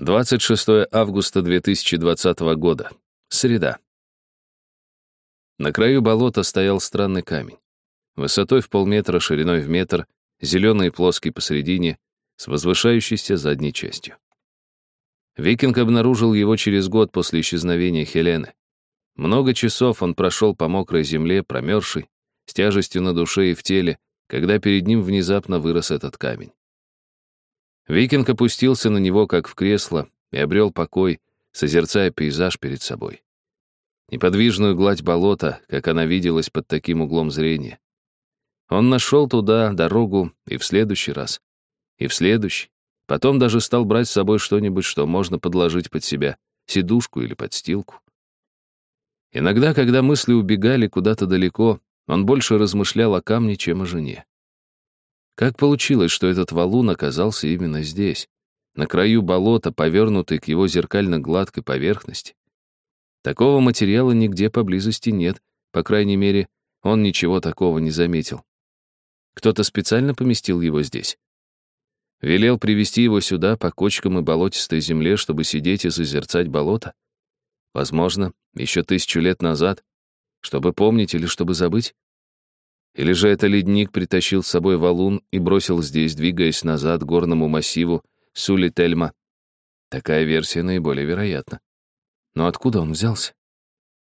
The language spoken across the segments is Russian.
26 августа 2020 года. Среда. На краю болота стоял странный камень. Высотой в полметра, шириной в метр, зеленый и плоский посередине, с возвышающейся задней частью. Викинг обнаружил его через год после исчезновения Хелены. Много часов он прошел по мокрой земле, промерзший, с тяжестью на душе и в теле, когда перед ним внезапно вырос этот камень. Викинг опустился на него, как в кресло, и обрел покой, созерцая пейзаж перед собой. Неподвижную гладь болота, как она виделась под таким углом зрения. Он нашел туда дорогу и в следующий раз, и в следующий. Потом даже стал брать с собой что-нибудь, что можно подложить под себя, сидушку или подстилку. Иногда, когда мысли убегали куда-то далеко, он больше размышлял о камне, чем о жене. Как получилось, что этот валун оказался именно здесь, на краю болота, повернутый к его зеркально-гладкой поверхности? Такого материала нигде поблизости нет, по крайней мере, он ничего такого не заметил. Кто-то специально поместил его здесь. Велел привести его сюда по кочкам и болотистой земле, чтобы сидеть и созерцать болото? Возможно, еще тысячу лет назад, чтобы помнить или чтобы забыть? Или же это ледник притащил с собой валун и бросил здесь, двигаясь назад горному массиву Сули-Тельма? Такая версия наиболее вероятна. Но откуда он взялся?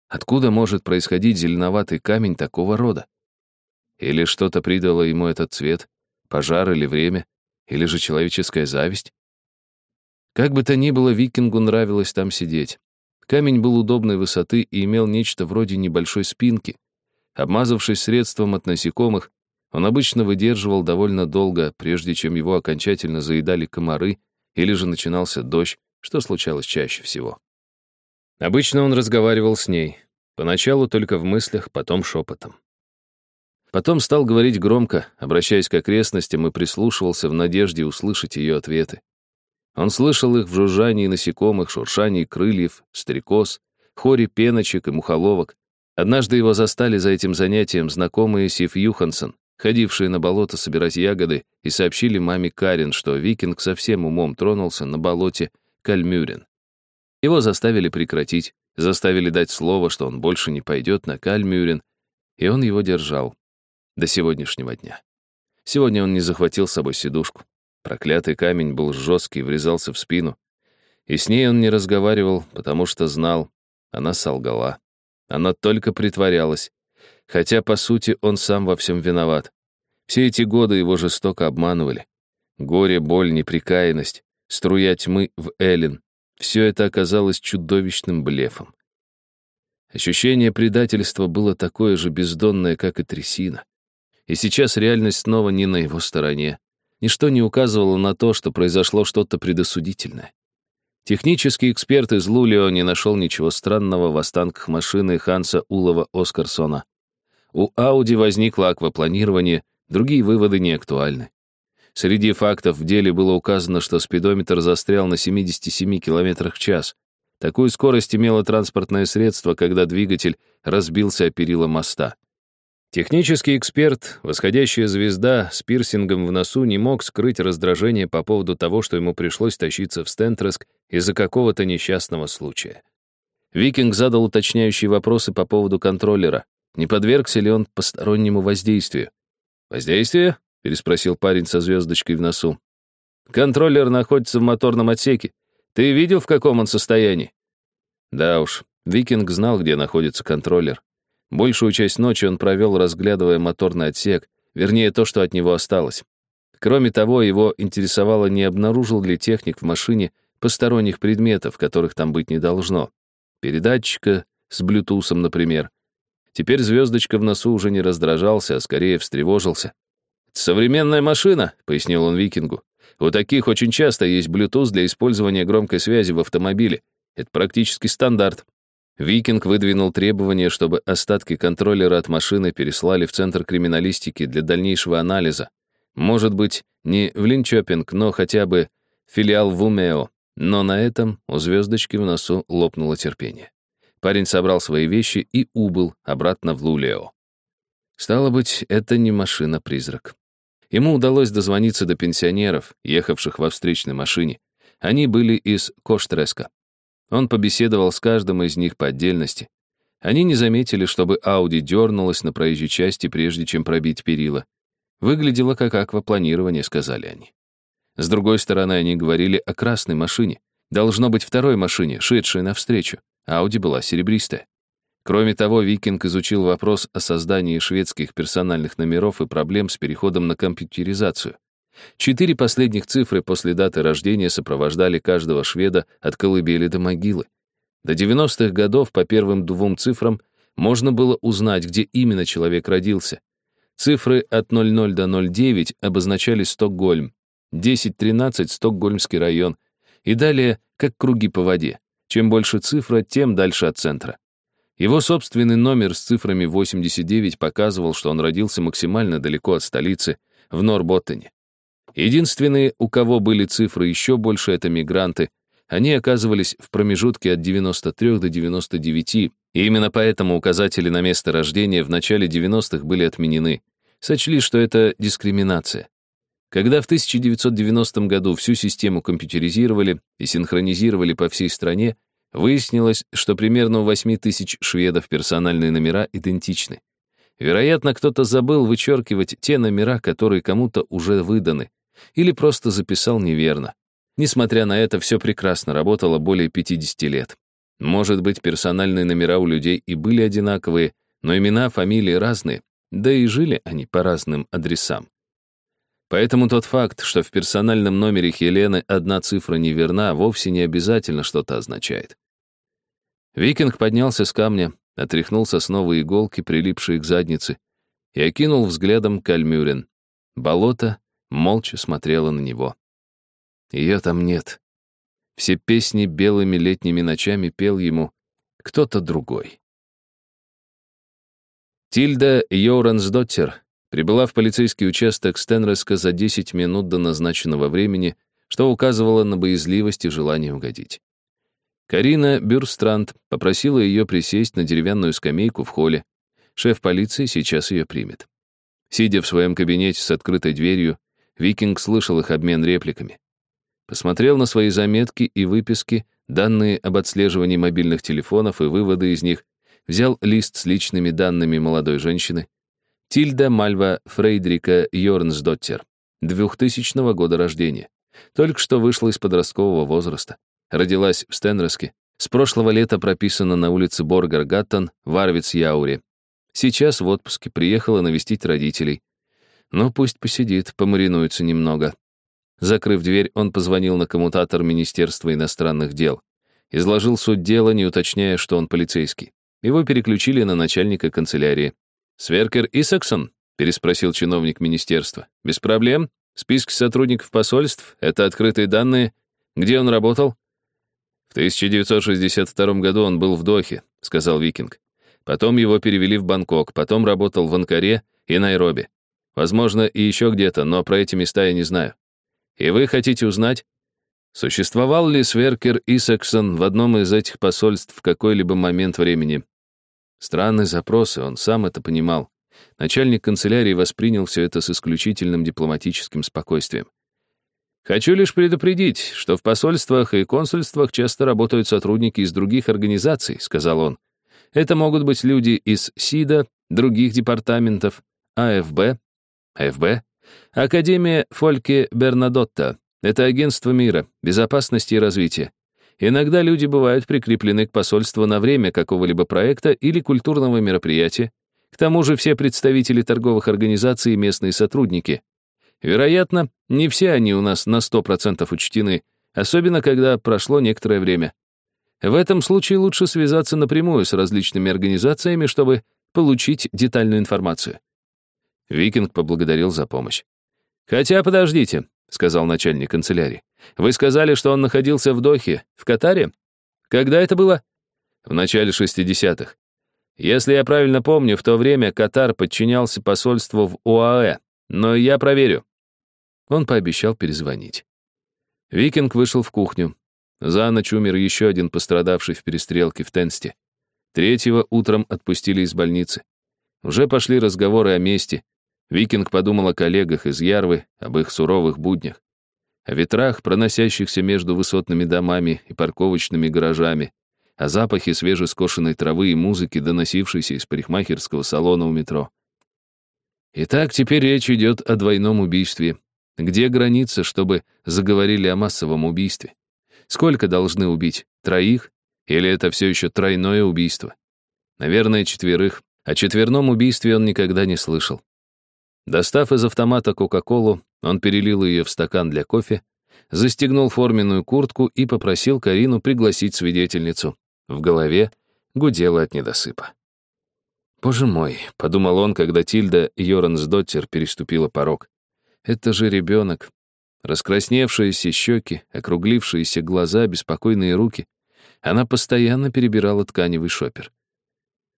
Откуда может происходить зеленоватый камень такого рода? Или что-то придало ему этот цвет, пожар или время, или же человеческая зависть? Как бы то ни было, викингу нравилось там сидеть. Камень был удобной высоты и имел нечто вроде небольшой спинки, Обмазавшись средством от насекомых, он обычно выдерживал довольно долго, прежде чем его окончательно заедали комары или же начинался дождь, что случалось чаще всего. Обычно он разговаривал с ней, поначалу только в мыслях, потом шепотом. Потом стал говорить громко, обращаясь к окрестностям и прислушивался в надежде услышать ее ответы. Он слышал их в жужжании насекомых, шуршании крыльев, стрекоз, хоре пеночек и мухоловок, Однажды его застали за этим занятием знакомые Сив Юхансон, ходившие на болото собирать ягоды, и сообщили маме Карин, что викинг совсем умом тронулся на болоте Кальмюрен. Его заставили прекратить, заставили дать слово, что он больше не пойдет на Кальмюрен, и он его держал до сегодняшнего дня. Сегодня он не захватил с собой сидушку. Проклятый камень был жесткий, врезался в спину. И с ней он не разговаривал, потому что знал, она солгала. Она только притворялась. Хотя, по сути, он сам во всем виноват. Все эти годы его жестоко обманывали. Горе, боль, неприкаянность, струя тьмы в Эллен — все это оказалось чудовищным блефом. Ощущение предательства было такое же бездонное, как и трясина. И сейчас реальность снова не на его стороне. Ничто не указывало на то, что произошло что-то предосудительное. Технический эксперт из Лулио не нашел ничего странного в останках машины Ханса Улова Оскарсона. У Ауди возникло аквапланирование, другие выводы не актуальны. Среди фактов в деле было указано, что спидометр застрял на 77 км в час. Такую скорость имело транспортное средство, когда двигатель разбился о перила моста. Технический эксперт, восходящая звезда с пирсингом в носу, не мог скрыть раздражение по поводу того, что ему пришлось тащиться в Стентреск из-за какого-то несчастного случая. Викинг задал уточняющие вопросы по поводу контроллера. Не подвергся ли он постороннему воздействию? «Воздействие?» — переспросил парень со звездочкой в носу. «Контроллер находится в моторном отсеке. Ты видел, в каком он состоянии?» Да уж, Викинг знал, где находится контроллер. Большую часть ночи он провел, разглядывая моторный отсек, вернее, то, что от него осталось. Кроме того, его интересовало, не обнаружил ли техник в машине посторонних предметов, которых там быть не должно. Передатчика с блютусом, например. Теперь звездочка в носу уже не раздражался, а скорее встревожился. «Современная машина», — пояснил он викингу. «У таких очень часто есть Bluetooth для использования громкой связи в автомобиле. Это практически стандарт. Викинг выдвинул требование, чтобы остатки контроллера от машины переслали в Центр криминалистики для дальнейшего анализа. Может быть, не в Линчопинг, но хотя бы филиал в Умео. Но на этом у звездочки в носу лопнуло терпение. Парень собрал свои вещи и убыл обратно в Лулео. Стало быть, это не машина-призрак. Ему удалось дозвониться до пенсионеров, ехавших во встречной машине. Они были из Коштреска. Он побеседовал с каждым из них по отдельности. Они не заметили, чтобы Ауди дернулась на проезжей части, прежде чем пробить перила. Выглядело как аквапланирование, сказали они. С другой стороны, они говорили о красной машине. Должно быть второй машине, шедшей навстречу. Ауди была серебристая. Кроме того, Викинг изучил вопрос о создании шведских персональных номеров и проблем с переходом на компьютеризацию. Четыре последних цифры после даты рождения сопровождали каждого шведа от колыбели до могилы. До 90-х годов по первым двум цифрам можно было узнать, где именно человек родился. Цифры от 00 до 09 обозначали Стокгольм, 10-13 — Стокгольмский район, и далее как круги по воде. Чем больше цифра, тем дальше от центра. Его собственный номер с цифрами 89 показывал, что он родился максимально далеко от столицы, в Норботтене. Единственные, у кого были цифры еще больше, это мигранты. Они оказывались в промежутке от 93 до 99, и именно поэтому указатели на место рождения в начале 90-х были отменены. Сочли, что это дискриминация. Когда в 1990 году всю систему компьютеризировали и синхронизировали по всей стране, выяснилось, что примерно у 8 тысяч шведов персональные номера идентичны. Вероятно, кто-то забыл вычеркивать те номера, которые кому-то уже выданы, или просто записал неверно. Несмотря на это, все прекрасно работало более 50 лет. Может быть, персональные номера у людей и были одинаковые, но имена, фамилии разные, да и жили они по разным адресам. Поэтому тот факт, что в персональном номере Хелены одна цифра неверна, вовсе не обязательно что-то означает. Викинг поднялся с камня, отряхнул сосновые иголки, прилипшие к заднице, и окинул взглядом Кальмюрен. Болото молча смотрела на него. Ее там нет. Все песни белыми летними ночами пел ему кто-то другой. Тильда Йорансдоттер прибыла в полицейский участок Стенреска за 10 минут до назначенного времени, что указывало на боязливость и желание угодить. Карина Бюрстранд попросила ее присесть на деревянную скамейку в холле. Шеф полиции сейчас ее примет. Сидя в своем кабинете с открытой дверью, Викинг слышал их обмен репликами. Посмотрел на свои заметки и выписки, данные об отслеживании мобильных телефонов и выводы из них, взял лист с личными данными молодой женщины. Тильда Мальва Фрейдрика Йорнсдоттер, 2000 года рождения. Только что вышла из подросткового возраста. Родилась в Стенроске. С прошлого лета прописана на улице Боргар-Гаттон в Арвиц-Яуре. Сейчас в отпуске приехала навестить родителей. Ну, пусть посидит, помаринуется немного. Закрыв дверь, он позвонил на коммутатор Министерства иностранных дел. Изложил суть дела, не уточняя, что он полицейский. Его переключили на начальника канцелярии. «Сверкер Исаксон?» — переспросил чиновник министерства. «Без проблем. Списки сотрудников посольств — это открытые данные. Где он работал?» «В 1962 году он был в Дохе», — сказал Викинг. «Потом его перевели в Бангкок, потом работал в Анкаре и Найроби. Возможно, и еще где-то, но про эти места я не знаю. И вы хотите узнать, существовал ли Сверкер Исаксон в одном из этих посольств в какой-либо момент времени? Странный запрос, и он сам это понимал. Начальник канцелярии воспринял все это с исключительным дипломатическим спокойствием. Хочу лишь предупредить, что в посольствах и консульствах часто работают сотрудники из других организаций, сказал он. Это могут быть люди из СИДа, других департаментов, АФБ, ФБ? Академия Фольке Бернадотта. Это агентство мира, безопасности и развития. Иногда люди бывают прикреплены к посольству на время какого-либо проекта или культурного мероприятия. К тому же все представители торговых организаций и местные сотрудники. Вероятно, не все они у нас на 100% учтены, особенно когда прошло некоторое время. В этом случае лучше связаться напрямую с различными организациями, чтобы получить детальную информацию. Викинг поблагодарил за помощь. «Хотя подождите», — сказал начальник канцелярии. «Вы сказали, что он находился в Дохе, в Катаре? Когда это было?» «В начале 60-х. Если я правильно помню, в то время Катар подчинялся посольству в ОАЭ, но я проверю». Он пообещал перезвонить. Викинг вышел в кухню. За ночь умер еще один пострадавший в перестрелке в Тенсте. Третьего утром отпустили из больницы. Уже пошли разговоры о мести, Викинг подумал о коллегах из Ярвы, об их суровых буднях. о ветрах, проносящихся между высотными домами и парковочными гаражами, о запахе свежескошенной травы и музыки, доносившейся из парикмахерского салона у метро. Итак, теперь речь идет о двойном убийстве. Где граница, чтобы заговорили о массовом убийстве? Сколько должны убить? Троих? Или это все еще тройное убийство? Наверное, четверых. О четверном убийстве он никогда не слышал. Достав из автомата Кока-Колу, он перелил ее в стакан для кофе, застегнул форменную куртку и попросил Карину пригласить свидетельницу. В голове гудело от недосыпа. «Боже мой», — подумал он, когда Тильда Йорансдоттер переступила порог. «Это же ребенок. Раскрасневшиеся щеки, округлившиеся глаза, беспокойные руки. Она постоянно перебирала тканевый шопер.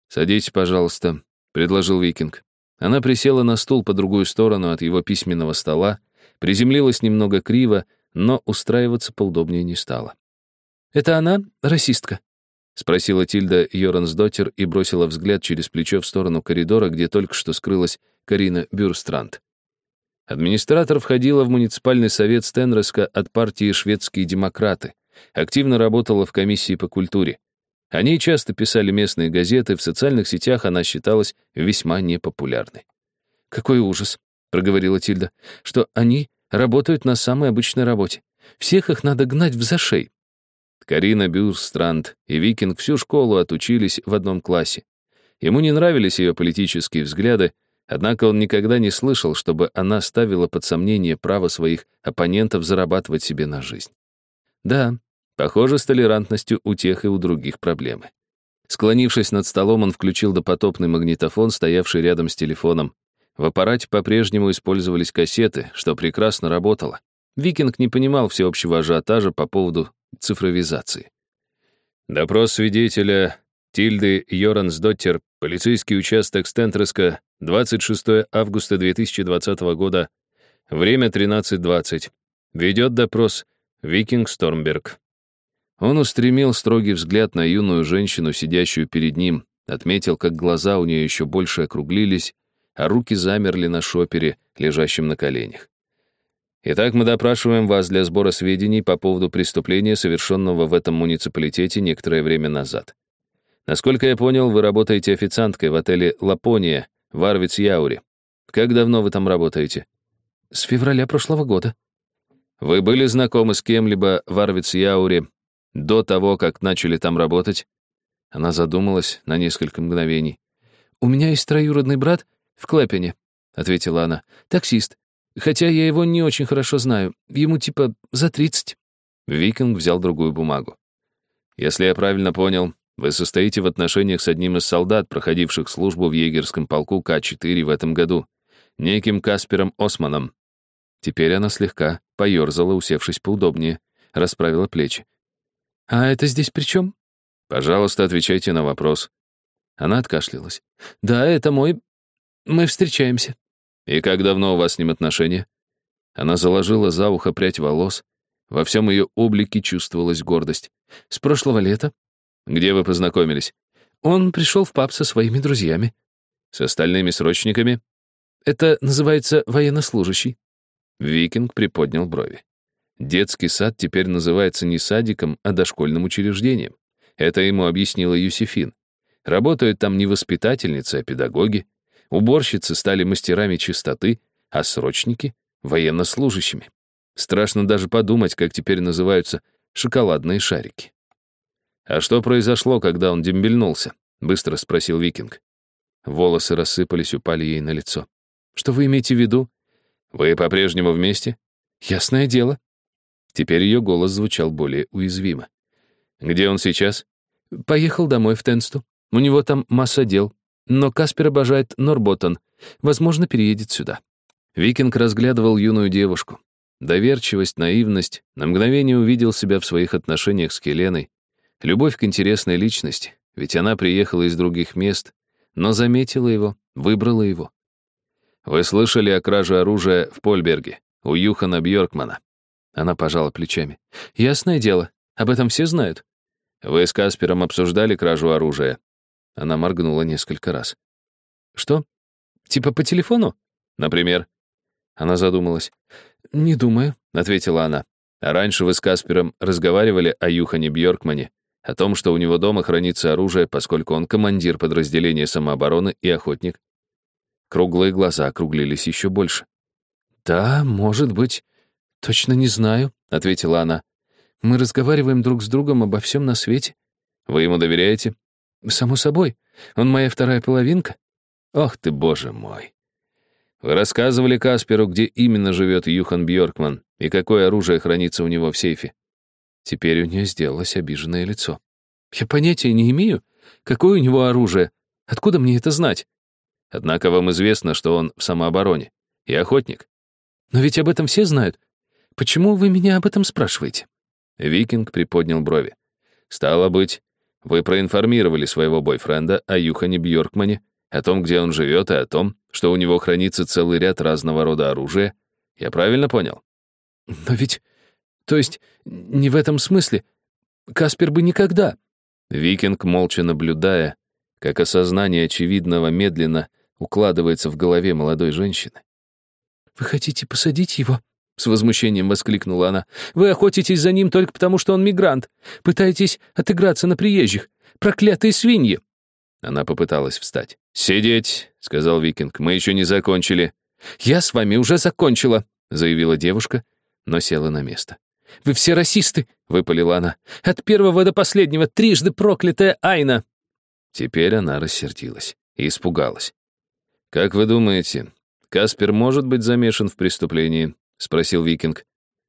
«Садитесь, пожалуйста», — предложил Викинг. Она присела на стул по другую сторону от его письменного стола, приземлилась немного криво, но устраиваться поудобнее не стала. «Это она, расистка?» — спросила Тильда Йорансдоттер и бросила взгляд через плечо в сторону коридора, где только что скрылась Карина Бюрстранд. Администратор входила в муниципальный совет Стенреска от партии «Шведские демократы», активно работала в комиссии по культуре. О ней часто писали местные газеты, в социальных сетях она считалась весьма непопулярной. «Какой ужас», — проговорила Тильда, «что они работают на самой обычной работе. Всех их надо гнать в зашей». Карина Бюрстранд и Викинг всю школу отучились в одном классе. Ему не нравились ее политические взгляды, однако он никогда не слышал, чтобы она ставила под сомнение право своих оппонентов зарабатывать себе на жизнь. Да, Похоже, с толерантностью у тех и у других проблемы. Склонившись над столом, он включил допотопный магнитофон, стоявший рядом с телефоном. В аппарате по-прежнему использовались кассеты, что прекрасно работало. Викинг не понимал всеобщего ажиотажа по поводу цифровизации. Допрос свидетеля Тильды Йорансдоттер, полицейский участок Стентреска, 26 августа 2020 года, время 13.20. Ведет допрос Викинг Стормберг. Он устремил строгий взгляд на юную женщину, сидящую перед ним, отметил, как глаза у нее еще больше округлились, а руки замерли на шопере, лежащем на коленях. Итак, мы допрашиваем вас для сбора сведений по поводу преступления, совершенного в этом муниципалитете некоторое время назад. Насколько я понял, вы работаете официанткой в отеле «Лапония» в Арвиц-Яуре. Как давно вы там работаете? С февраля прошлого года. Вы были знакомы с кем-либо в Арвиц-Яуре до того, как начали там работать?» Она задумалась на несколько мгновений. «У меня есть троюродный брат в Клэпене», — ответила она. «Таксист. Хотя я его не очень хорошо знаю. Ему типа за тридцать». Викинг взял другую бумагу. «Если я правильно понял, вы состоите в отношениях с одним из солдат, проходивших службу в егерском полку К-4 в этом году, неким Каспером Османом». Теперь она слегка поерзала, усевшись поудобнее, расправила плечи. «А это здесь при чем?» «Пожалуйста, отвечайте на вопрос». Она откашлялась. «Да, это мой... Мы встречаемся». «И как давно у вас с ним отношения?» Она заложила за ухо прядь волос. Во всем ее облике чувствовалась гордость. «С прошлого лета». «Где вы познакомились?» «Он пришел в паб со своими друзьями». «С остальными срочниками?» «Это называется военнослужащий». Викинг приподнял брови. Детский сад теперь называется не садиком, а дошкольным учреждением. Это ему объяснила Юсифин. Работают там не воспитательницы, а педагоги. Уборщицы стали мастерами чистоты, а срочники — военнослужащими. Страшно даже подумать, как теперь называются шоколадные шарики. «А что произошло, когда он дембельнулся?» — быстро спросил Викинг. Волосы рассыпались, упали ей на лицо. «Что вы имеете в виду?» «Вы по-прежнему вместе?» «Ясное дело», Теперь ее голос звучал более уязвимо. «Где он сейчас?» «Поехал домой в Тенсту. У него там масса дел. Но Каспер обожает Норботтон. Возможно, переедет сюда». Викинг разглядывал юную девушку. Доверчивость, наивность, на мгновение увидел себя в своих отношениях с Келеной. Любовь к интересной личности, ведь она приехала из других мест, но заметила его, выбрала его. «Вы слышали о краже оружия в Польберге, у Юхана Бьоркмана?» Она пожала плечами. «Ясное дело, об этом все знают». «Вы с Каспером обсуждали кражу оружия?» Она моргнула несколько раз. «Что? Типа по телефону?» «Например?» Она задумалась. «Не думаю», — ответила она. «А раньше вы с Каспером разговаривали о Юхане Бьоркмане, о том, что у него дома хранится оружие, поскольку он командир подразделения самообороны и охотник». Круглые глаза округлились еще больше. «Да, может быть. Точно не знаю», — ответила она. «Мы разговариваем друг с другом обо всем на свете». «Вы ему доверяете?» «Само собой. Он моя вторая половинка». «Ох ты, боже мой!» Вы рассказывали Касперу, где именно живет Юхан Бьоркман и какое оружие хранится у него в сейфе. Теперь у нее сделалось обиженное лицо. Я понятия не имею, какое у него оружие. Откуда мне это знать? Однако вам известно, что он в самообороне и охотник. Но ведь об этом все знают. Почему вы меня об этом спрашиваете? Викинг приподнял брови. Стало быть, вы проинформировали своего бойфренда о Юхане Бьоркмане о том, где он живет, и о том, что у него хранится целый ряд разного рода оружия. Я правильно понял? Но ведь... То есть, не в этом смысле. Каспер бы никогда... Викинг, молча наблюдая, как осознание очевидного медленно укладывается в голове молодой женщины. «Вы хотите посадить его?» — с возмущением воскликнула она. «Вы охотитесь за ним только потому, что он мигрант. Пытаетесь отыграться на приезжих. Проклятые свиньи!» Она попыталась встать. «Сидеть», — сказал Викинг, — «мы еще не закончили». «Я с вами уже закончила», — заявила девушка, но села на место. «Вы все расисты», — выпалила она. «От первого до последнего, трижды проклятая Айна». Теперь она рассердилась и испугалась. «Как вы думаете, Каспер может быть замешан в преступлении?» — спросил Викинг.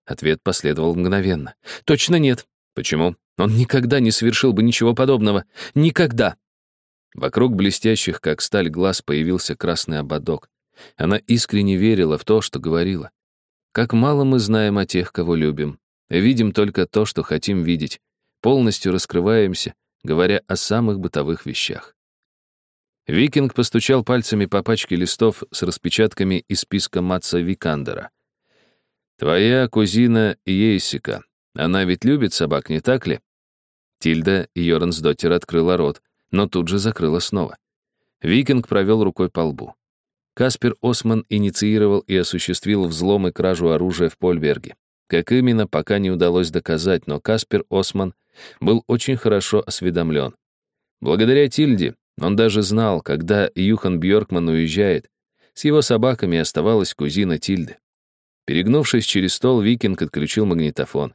Ответ последовал мгновенно. «Точно нет». «Почему?» «Он никогда не совершил бы ничего подобного. Никогда». Вокруг блестящих, как сталь, глаз появился красный ободок. Она искренне верила в то, что говорила. Как мало мы знаем о тех, кого любим. Видим только то, что хотим видеть. Полностью раскрываемся, говоря о самых бытовых вещах. Викинг постучал пальцами по пачке листов с распечатками из списка Матса Викандера. «Твоя кузина Ейсика, она ведь любит собак, не так ли?» Тильда Йорнсдоттер открыла рот но тут же закрыла снова. Викинг провел рукой по лбу. Каспер Осман инициировал и осуществил взлом и кражу оружия в Польберге. Как именно, пока не удалось доказать, но Каспер Осман был очень хорошо осведомлен. Благодаря Тильде он даже знал, когда Юхан Бьоркман уезжает. С его собаками оставалась кузина Тильды. Перегнувшись через стол, Викинг отключил магнитофон.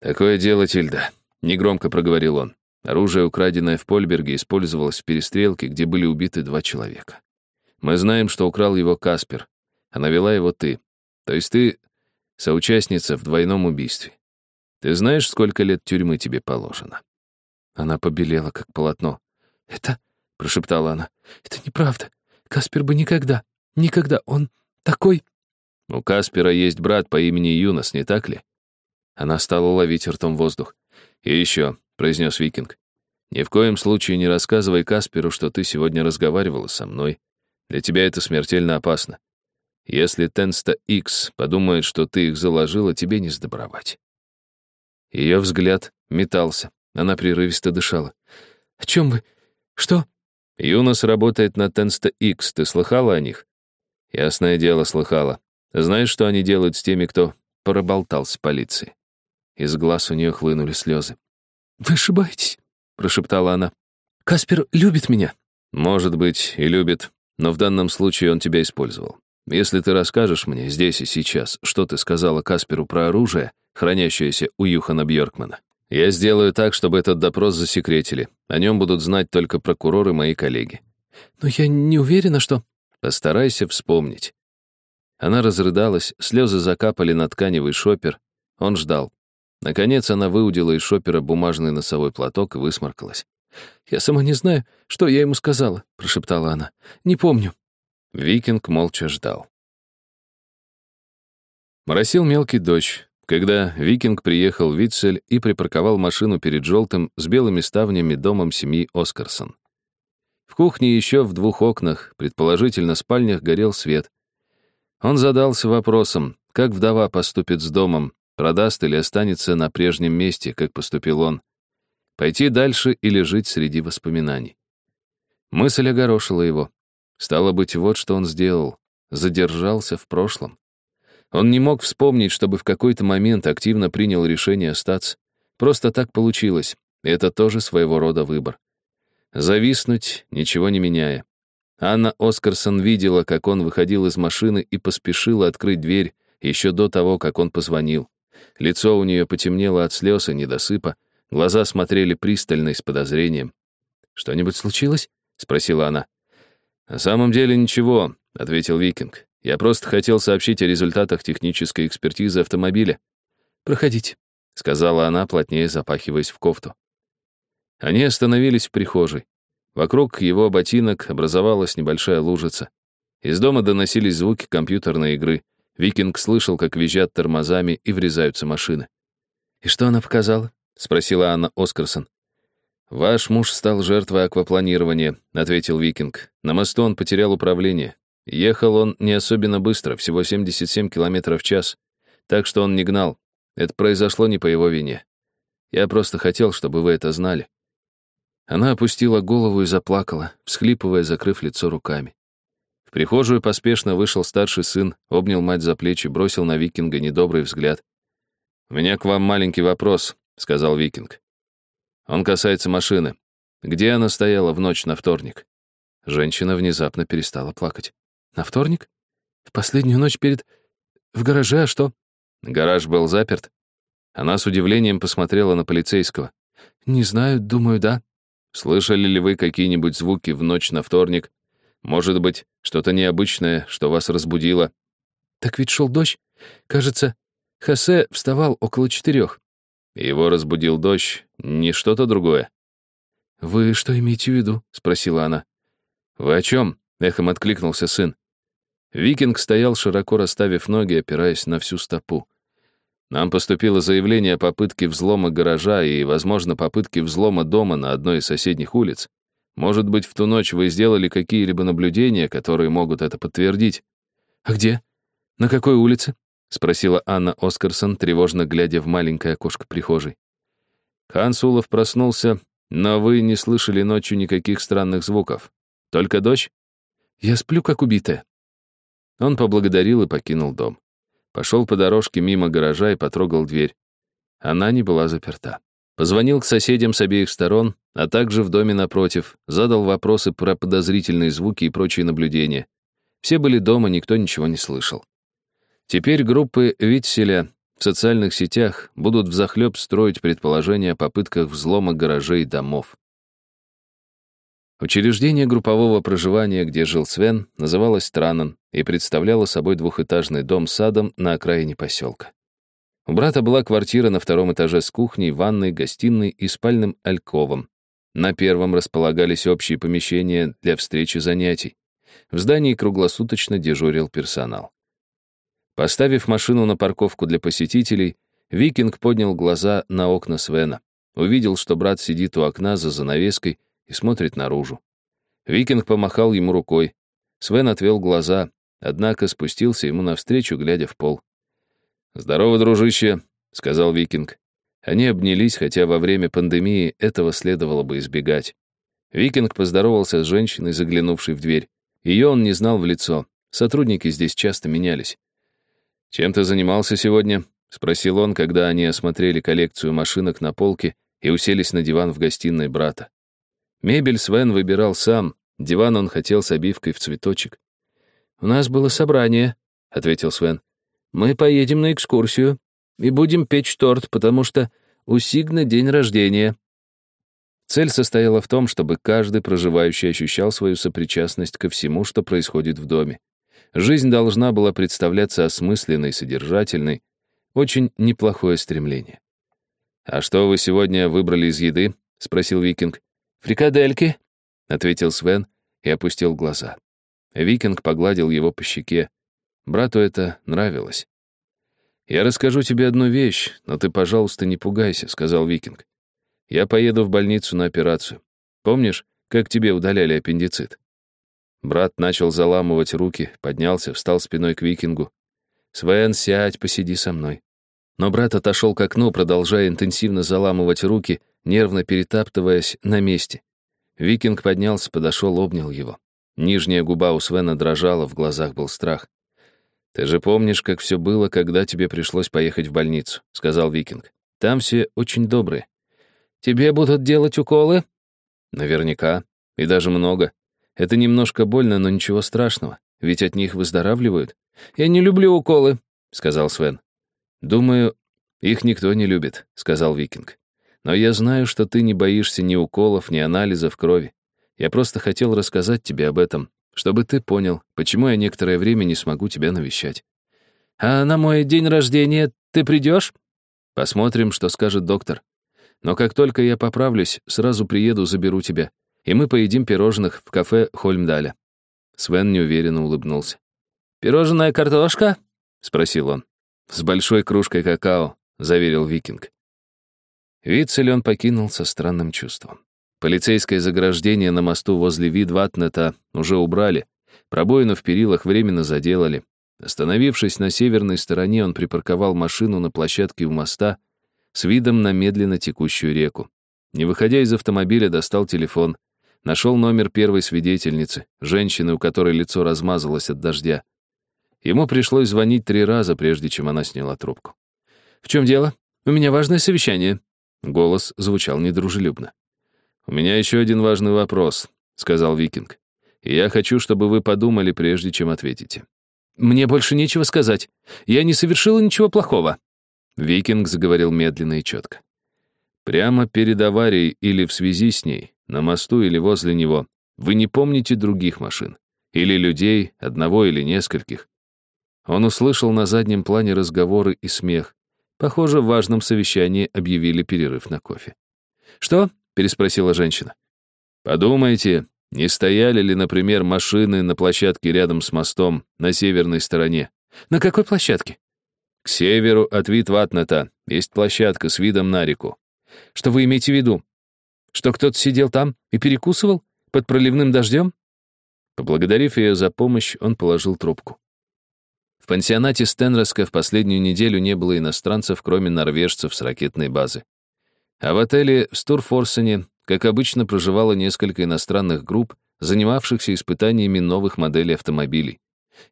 «Такое дело, Тильда», — негромко проговорил он. Оружие, украденное в Польберге, использовалось в перестрелке, где были убиты два человека. Мы знаем, что украл его Каспер, а навела его ты. То есть ты соучастница в двойном убийстве. Ты знаешь, сколько лет тюрьмы тебе положено?» Она побелела, как полотно. «Это...» — прошептала она. «Это неправда. Каспер бы никогда, никогда. Он такой...» «У Каспера есть брат по имени Юнос, не так ли?» Она стала ловить ртом воздух. «И еще, — произнес Викинг. «Ни в коем случае не рассказывай Касперу, что ты сегодня разговаривала со мной. Для тебя это смертельно опасно. Если Тенста Икс подумает, что ты их заложила, тебе не сдобровать». Ее взгляд метался. Она прерывисто дышала. «О чем вы? Что?» «Юнос работает на Тенста Икс. Ты слыхала о них?» «Ясное дело, слыхала. Знаешь, что они делают с теми, кто проболтался полиции?» Из глаз у нее хлынули слезы. «Вы ошибаетесь», — прошептала она. «Каспер любит меня». «Может быть, и любит, но в данном случае он тебя использовал. Если ты расскажешь мне здесь и сейчас, что ты сказала Касперу про оружие, хранящееся у Юхана Бьоркмана, я сделаю так, чтобы этот допрос засекретили. О нем будут знать только прокуроры мои коллеги». «Но я не уверена, что...» «Постарайся вспомнить». Она разрыдалась, слезы закапали на тканевый шопер. Он ждал. Наконец она выудила из шопера бумажный носовой платок и высморкалась. «Я сама не знаю, что я ему сказала», — прошептала она. «Не помню». Викинг молча ждал. Моросил мелкий дождь, когда Викинг приехал в Витцель и припарковал машину перед желтым с белыми ставнями домом семьи Оскарсон. В кухне еще в двух окнах, предположительно спальнях, горел свет. Он задался вопросом, как вдова поступит с домом, Продаст или останется на прежнем месте, как поступил он. Пойти дальше или жить среди воспоминаний. Мысль огорошила его. Стало быть, вот что он сделал. задержался в прошлом. Он не мог вспомнить, чтобы в какой-то момент активно принял решение остаться. Просто так получилось, это тоже своего рода выбор. Зависнуть, ничего не меняя. Анна Оскарсон видела, как он выходил из машины и поспешила открыть дверь еще до того, как он позвонил. Лицо у нее потемнело от слез и недосыпа, глаза смотрели пристально и с подозрением. «Что-нибудь случилось?» — спросила она. «На самом деле ничего», — ответил Викинг. «Я просто хотел сообщить о результатах технической экспертизы автомобиля». «Проходите», — сказала она, плотнее запахиваясь в кофту. Они остановились в прихожей. Вокруг его ботинок образовалась небольшая лужица. Из дома доносились звуки компьютерной игры. Викинг слышал, как визжат тормозами и врезаются машины. «И что она показала?» — спросила Анна Оскарсон. «Ваш муж стал жертвой аквапланирования», — ответил Викинг. «На мосту он потерял управление. Ехал он не особенно быстро, всего 77 км в час. Так что он не гнал. Это произошло не по его вине. Я просто хотел, чтобы вы это знали». Она опустила голову и заплакала, всхлипывая, закрыв лицо руками. В прихожую поспешно вышел старший сын, обнял мать за плечи, бросил на Викинга недобрый взгляд. «У меня к вам маленький вопрос», — сказал Викинг. Он касается машины. Где она стояла в ночь на вторник? Женщина внезапно перестала плакать. На вторник? В последнюю ночь перед... В гараже, а что? Гараж был заперт. Она с удивлением посмотрела на полицейского. «Не знаю, думаю, да». «Слышали ли вы какие-нибудь звуки в ночь на вторник? Может быть, что-то необычное, что вас разбудило?» «Так ведь шел дождь. Кажется, Хосе вставал около четырех. Его разбудил дождь, не что-то другое. «Вы что имеете в виду?» — спросила она. «Вы о чем?» — эхом откликнулся сын. Викинг стоял, широко расставив ноги, опираясь на всю стопу. Нам поступило заявление о попытке взлома гаража и, возможно, попытке взлома дома на одной из соседних улиц. Может быть, в ту ночь вы сделали какие-либо наблюдения, которые могут это подтвердить. А где? На какой улице? — спросила Анна Оскарсон, тревожно глядя в маленькое окошко прихожей. Ханс Улов проснулся, но вы не слышали ночью никаких странных звуков. Только дождь? Я сплю, как убитая. Он поблагодарил и покинул дом. Пошел по дорожке мимо гаража и потрогал дверь. Она не была заперта. Позвонил к соседям с обеих сторон, а также в доме напротив, задал вопросы про подозрительные звуки и прочие наблюдения. Все были дома, никто ничего не слышал. Теперь группы Витселя в социальных сетях будут взахлеб строить предположения о попытках взлома гаражей и домов. Учреждение группового проживания, где жил Свен, называлось Транан и представляло собой двухэтажный дом с садом на окраине поселка. У брата была квартира на втором этаже с кухней, ванной, гостиной и спальным альковом. На первом располагались общие помещения для встречи занятий. В здании круглосуточно дежурил персонал. Поставив машину на парковку для посетителей, Викинг поднял глаза на окна Свена. Увидел, что брат сидит у окна за занавеской и смотрит наружу. Викинг помахал ему рукой. Свен отвел глаза, однако спустился ему навстречу, глядя в пол. «Здорово, дружище», — сказал Викинг. Они обнялись, хотя во время пандемии этого следовало бы избегать. Викинг поздоровался с женщиной, заглянувшей в дверь. Ее он не знал в лицо. Сотрудники здесь часто менялись. «Чем ты занимался сегодня?» — спросил он, когда они осмотрели коллекцию машинок на полке и уселись на диван в гостиной брата. Мебель Свен выбирал сам, диван он хотел с обивкой в цветочек. «У нас было собрание», — ответил Свен. «Мы поедем на экскурсию и будем печь торт, потому что у Сигна день рождения». Цель состояла в том, чтобы каждый проживающий ощущал свою сопричастность ко всему, что происходит в доме. Жизнь должна была представляться осмысленной, содержательной. Очень неплохое стремление. «А что вы сегодня выбрали из еды?» — спросил Викинг. «Фрикадельки», — ответил Свен и опустил глаза. Викинг погладил его по щеке. Брату это нравилось. «Я расскажу тебе одну вещь, но ты, пожалуйста, не пугайся», — сказал Викинг. «Я поеду в больницу на операцию. Помнишь, как тебе удаляли аппендицит?» Брат начал заламывать руки, поднялся, встал спиной к викингу. «Свен, сядь, посиди со мной». Но брат отошел к окну, продолжая интенсивно заламывать руки, нервно перетаптываясь на месте. Викинг поднялся, подошел, обнял его. Нижняя губа у Свена дрожала, в глазах был страх. «Ты же помнишь, как все было, когда тебе пришлось поехать в больницу», — сказал Викинг. «Там все очень добрые». «Тебе будут делать уколы?» «Наверняка. И даже много. Это немножко больно, но ничего страшного, ведь от них выздоравливают». «Я не люблю уколы», — сказал Свен. «Думаю, их никто не любит», — сказал Викинг. «Но я знаю, что ты не боишься ни уколов, ни анализов крови. Я просто хотел рассказать тебе об этом, чтобы ты понял, почему я некоторое время не смогу тебя навещать. А на мой день рождения ты придешь? Посмотрим, что скажет доктор. Но как только я поправлюсь, сразу приеду, заберу тебя, и мы поедим пирожных в кафе Хольмдаля. Свен неуверенно улыбнулся. «Пирожная картошка?» — спросил он. «С большой кружкой какао», — заверил Викинг. Вицель он покинул со странным чувством. Полицейское заграждение на мосту возле Видватнета уже убрали, пробоину в перилах временно заделали. Остановившись на северной стороне, он припарковал машину на площадке у моста с видом на медленно текущую реку. Не выходя из автомобиля, достал телефон, нашел номер первой свидетельницы, женщины, у которой лицо размазалось от дождя. Ему пришлось звонить три раза, прежде чем она сняла трубку. «В чем дело? У меня важное совещание». Голос звучал недружелюбно. «У меня еще один важный вопрос», — сказал Викинг. «И я хочу, чтобы вы подумали, прежде чем ответите». «Мне больше нечего сказать. Я не совершила ничего плохого». Викинг заговорил медленно и четко. «Прямо перед аварией или в связи с ней, на мосту или возле него, вы не помните других машин? Или людей, одного или нескольких?» Он услышал на заднем плане разговоры и смех. Похоже, в важном совещании объявили перерыв на кофе. «Что?» переспросила женщина. Подумайте, не стояли ли, например, машины на площадке рядом с мостом на северной стороне? На какой площадке? К северу от Витватната есть площадка с видом на реку. Что вы имеете в виду? Что кто-то сидел там и перекусывал под проливным дождем? Поблагодарив ее за помощь, он положил трубку. В пансионате Стенроска в последнюю неделю не было иностранцев, кроме норвежцев с ракетной базы. А в отеле в Стурфорсене, как обычно, проживало несколько иностранных групп, занимавшихся испытаниями новых моделей автомобилей.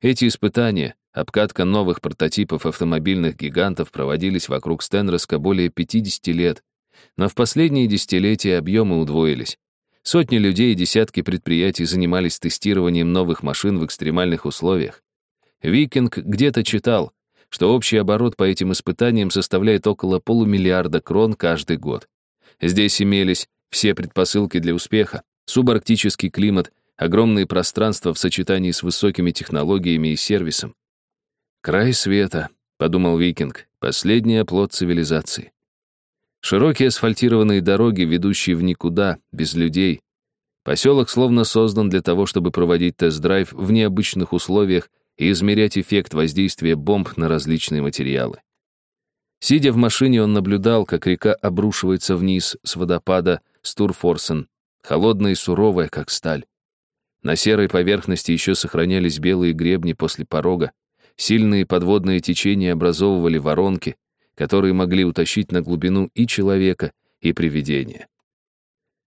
Эти испытания, обкатка новых прототипов автомобильных гигантов проводились вокруг Стенроска более 50 лет, но в последние десятилетия объемы удвоились. Сотни людей и десятки предприятий занимались тестированием новых машин в экстремальных условиях. Викинг где-то читал, что общий оборот по этим испытаниям составляет около полумиллиарда крон каждый год. Здесь имелись все предпосылки для успеха, субарктический климат, огромные пространства в сочетании с высокими технологиями и сервисом. «Край света», — подумал Викинг, — «последний оплот цивилизации». Широкие асфальтированные дороги, ведущие в никуда, без людей. Поселок словно создан для того, чтобы проводить тест-драйв в необычных условиях и измерять эффект воздействия бомб на различные материалы. Сидя в машине, он наблюдал, как река обрушивается вниз с водопада Стурфорсен, холодная и суровая, как сталь. На серой поверхности еще сохранялись белые гребни после порога, сильные подводные течения образовывали воронки, которые могли утащить на глубину и человека, и привидения.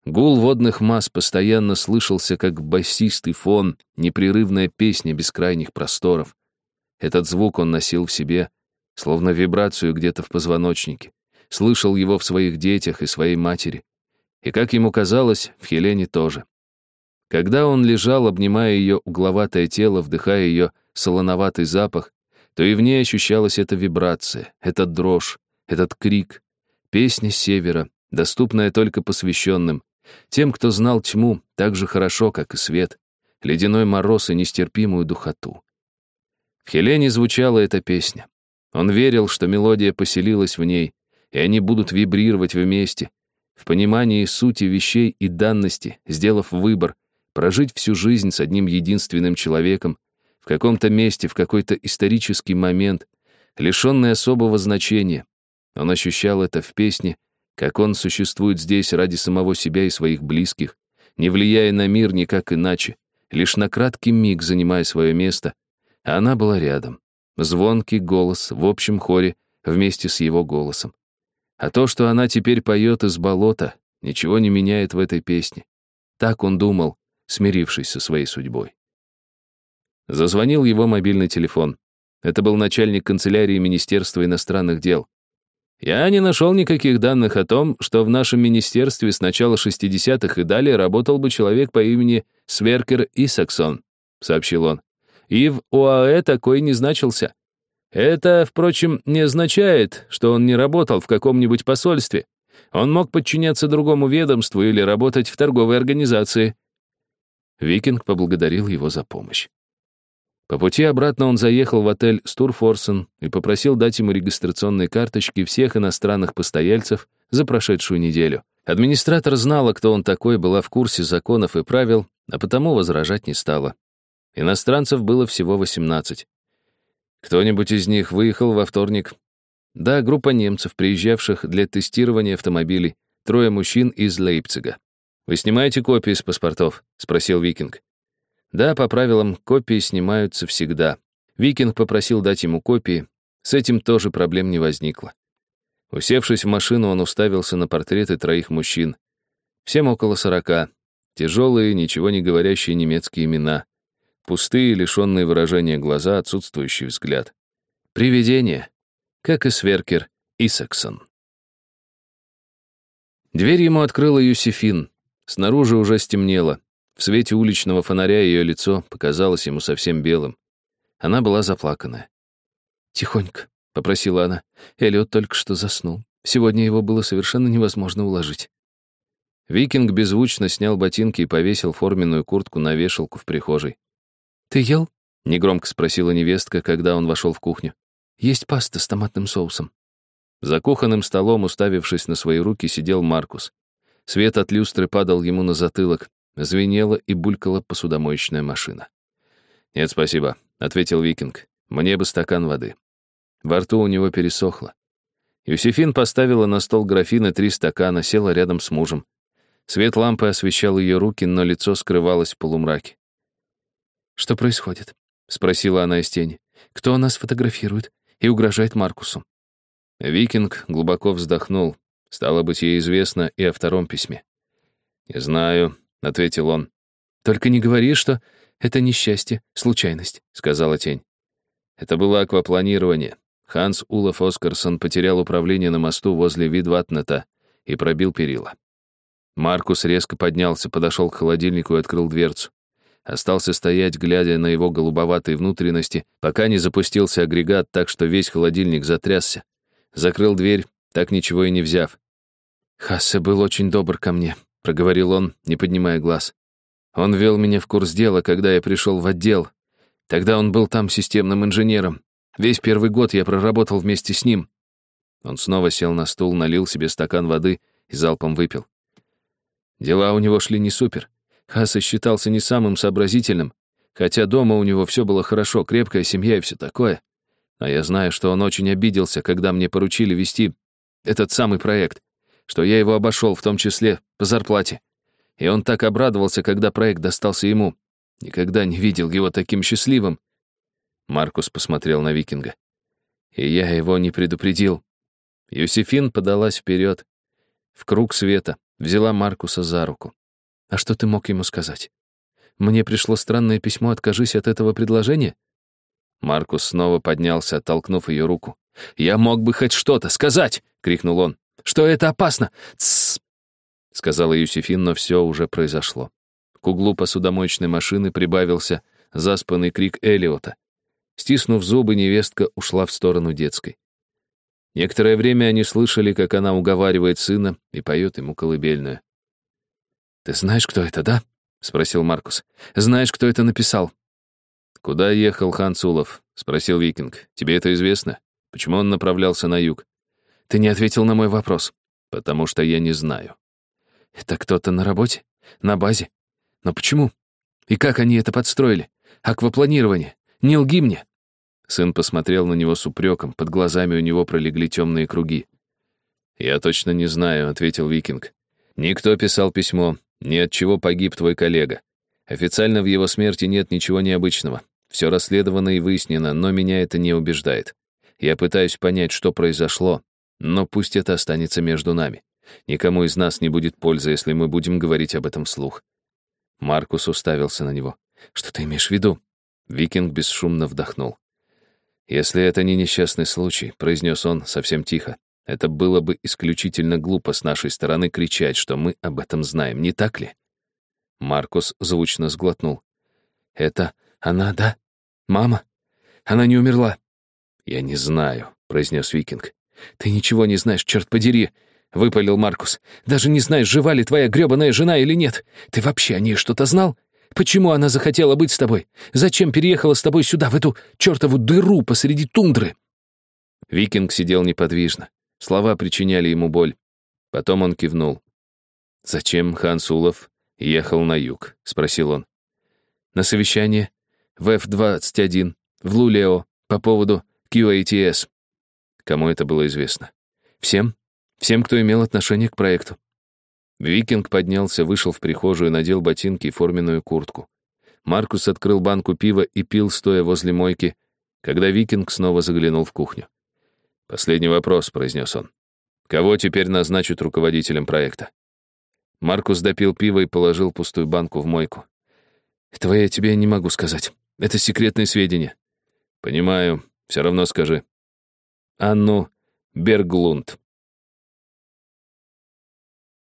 Гул водных масс постоянно слышался, как басистый фон, непрерывная песня бескрайних просторов. Этот звук он носил в себе, словно вибрацию где-то в позвоночнике, слышал его в своих детях и своей матери. И, как ему казалось, в Хелене тоже. Когда он лежал, обнимая ее угловатое тело, вдыхая ее солоноватый запах, то и в ней ощущалась эта вибрация, этот дрожь, этот крик, песня севера, доступная только посвященным, тем, кто знал тьму так же хорошо, как и свет, ледяной мороз и нестерпимую духоту. В Хелене звучала эта песня. Он верил, что мелодия поселилась в ней, и они будут вибрировать вместе, в понимании сути вещей и данности, сделав выбор, прожить всю жизнь с одним единственным человеком, в каком-то месте, в какой-то исторический момент, лишенный особого значения. Он ощущал это в песне, как он существует здесь ради самого себя и своих близких, не влияя на мир никак иначе, лишь на краткий миг занимая свое место, а она была рядом. Звонкий голос в общем хоре вместе с его голосом. А то, что она теперь поет из болота, ничего не меняет в этой песне. Так он думал, смирившись со своей судьбой. Зазвонил его мобильный телефон. Это был начальник канцелярии Министерства иностранных дел. Я не нашел никаких данных о том, что в нашем министерстве с начала 60-х и далее работал бы человек по имени Сверкер Исаксон, сообщил он. И в ОАЭ такой не значился. Это, впрочем, не означает, что он не работал в каком-нибудь посольстве. Он мог подчиняться другому ведомству или работать в торговой организации. Викинг поблагодарил его за помощь. По пути обратно он заехал в отель Стурфорсен и попросил дать ему регистрационные карточки всех иностранных постояльцев за прошедшую неделю. Администратор знала, кто он такой, была в курсе законов и правил, а потому возражать не стала. Иностранцев было всего 18. Кто-нибудь из них выехал во вторник? Да, группа немцев, приезжавших для тестирования автомобилей, трое мужчин из Лейпцига. «Вы снимаете копии с паспортов?» — спросил Викинг. Да, по правилам, копии снимаются всегда. Викинг попросил дать ему копии. С этим тоже проблем не возникло. Усевшись в машину, он уставился на портреты троих мужчин. Всем около сорока. Тяжелые, ничего не говорящие немецкие имена. Пустые, лишенные выражения глаза, отсутствующий взгляд. Привидение, как и Сверкер Исаксон. Дверь ему открыла Юсифин. Снаружи уже стемнело. В свете уличного фонаря ее лицо показалось ему совсем белым. Она была заплаканная. «Тихонько», — попросила она. Эллиот только что заснул. Сегодня его было совершенно невозможно уложить. Викинг беззвучно снял ботинки и повесил форменную куртку на вешалку в прихожей. «Ты ел?» — негромко спросила невестка, когда он вошел в кухню. «Есть паста с томатным соусом». За кухонным столом, уставившись на свои руки, сидел Маркус. Свет от люстры падал ему на затылок, Звенела и булькала посудомоечная машина. «Нет, спасибо», — ответил Викинг. «Мне бы стакан воды». Во рту у него пересохло. Юсифин поставила на стол графин и три стакана, села рядом с мужем. Свет лампы освещал ее руки, но лицо скрывалось в полумраке. «Что происходит?» — спросила она из тени. «Кто нас фотографирует и угрожает Маркусу?» Викинг глубоко вздохнул. Стало быть, ей известно и о втором письме. «Не знаю», — ответил он. «Только не говори, что это несчастье, случайность», — сказала тень. Это было аквапланирование. Ханс Улов Оскарсон потерял управление на мосту возле Видватнета и пробил перила. Маркус резко поднялся, подошел к холодильнику и открыл дверцу. Остался стоять, глядя на его голубоватые внутренности, пока не запустился агрегат так, что весь холодильник затрясся. Закрыл дверь, так ничего и не взяв. «Хассе был очень добр ко мне», проговорил он, не поднимая глаз. Он вел меня в курс дела, когда я пришел в отдел. Тогда он был там системным инженером. Весь первый год я проработал вместе с ним. Он снова сел на стул, налил себе стакан воды и залпом выпил. Дела у него шли не супер. Хаса считался не самым сообразительным, хотя дома у него все было хорошо, крепкая семья и все такое. А я знаю, что он очень обиделся, когда мне поручили вести этот самый проект что я его обошел, в том числе по зарплате. И он так обрадовался, когда проект достался ему. Никогда не видел его таким счастливым. Маркус посмотрел на викинга. И я его не предупредил. Юсифин подалась вперед, в круг света, взяла Маркуса за руку. «А что ты мог ему сказать? Мне пришло странное письмо, откажись от этого предложения?» Маркус снова поднялся, оттолкнув ее руку. «Я мог бы хоть что-то сказать!» — крикнул он что это опасно. Тссс, сказала Юсифин, но все уже произошло. К углу посудомоечной машины прибавился заспанный крик Элиота. Стиснув зубы, невестка ушла в сторону детской. Некоторое время они слышали, как она уговаривает сына и поет ему колыбельную. «Ты знаешь, кто это, да?» — спросил Маркус. «Знаешь, кто это написал?» «Куда ехал Хан Цулов?» — спросил Викинг. «Тебе это известно? Почему он направлялся на юг?» Ты не ответил на мой вопрос. Потому что я не знаю. Это кто-то на работе? На базе? Но почему? И как они это подстроили? Аквапланирование. Не лги мне. Сын посмотрел на него с упреком, под глазами у него пролегли темные круги. «Я точно не знаю», — ответил Викинг. «Никто писал письмо, ни от чего погиб твой коллега. Официально в его смерти нет ничего необычного. Все расследовано и выяснено, но меня это не убеждает. Я пытаюсь понять, что произошло, но пусть это останется между нами. Никому из нас не будет пользы, если мы будем говорить об этом вслух. Маркус уставился на него. «Что ты имеешь в виду?» Викинг бесшумно вдохнул. «Если это не несчастный случай», — произнес он совсем тихо, «это было бы исключительно глупо с нашей стороны кричать, что мы об этом знаем, не так ли?» Маркус звучно сглотнул. «Это она, да? Мама? Она не умерла?» «Я не знаю», — произнес Викинг. «Ты ничего не знаешь, черт подери!» — выпалил Маркус. «Даже не знаешь, жива ли твоя грёбаная жена или нет. Ты вообще о ней что-то знал? Почему она захотела быть с тобой? Зачем переехала с тобой сюда, в эту чертову дыру посреди тундры?» Викинг сидел неподвижно. Слова причиняли ему боль. Потом он кивнул. «Зачем Ханс Улов ехал на юг?» — спросил он. «На совещание в F-21 в Лулео по поводу QATS. Кому это было известно? Всем. Всем, кто имел отношение к проекту. Викинг поднялся, вышел в прихожую, надел ботинки и форменную куртку. Маркус открыл банку пива и пил, стоя возле мойки, когда Викинг снова заглянул в кухню. «Последний вопрос», — произнес он. «Кого теперь назначат руководителем проекта?» Маркус допил пиво и положил пустую банку в мойку. «Этого я тебе не могу сказать. Это секретные сведения». «Понимаю. Все равно скажи». Анну Берглунд.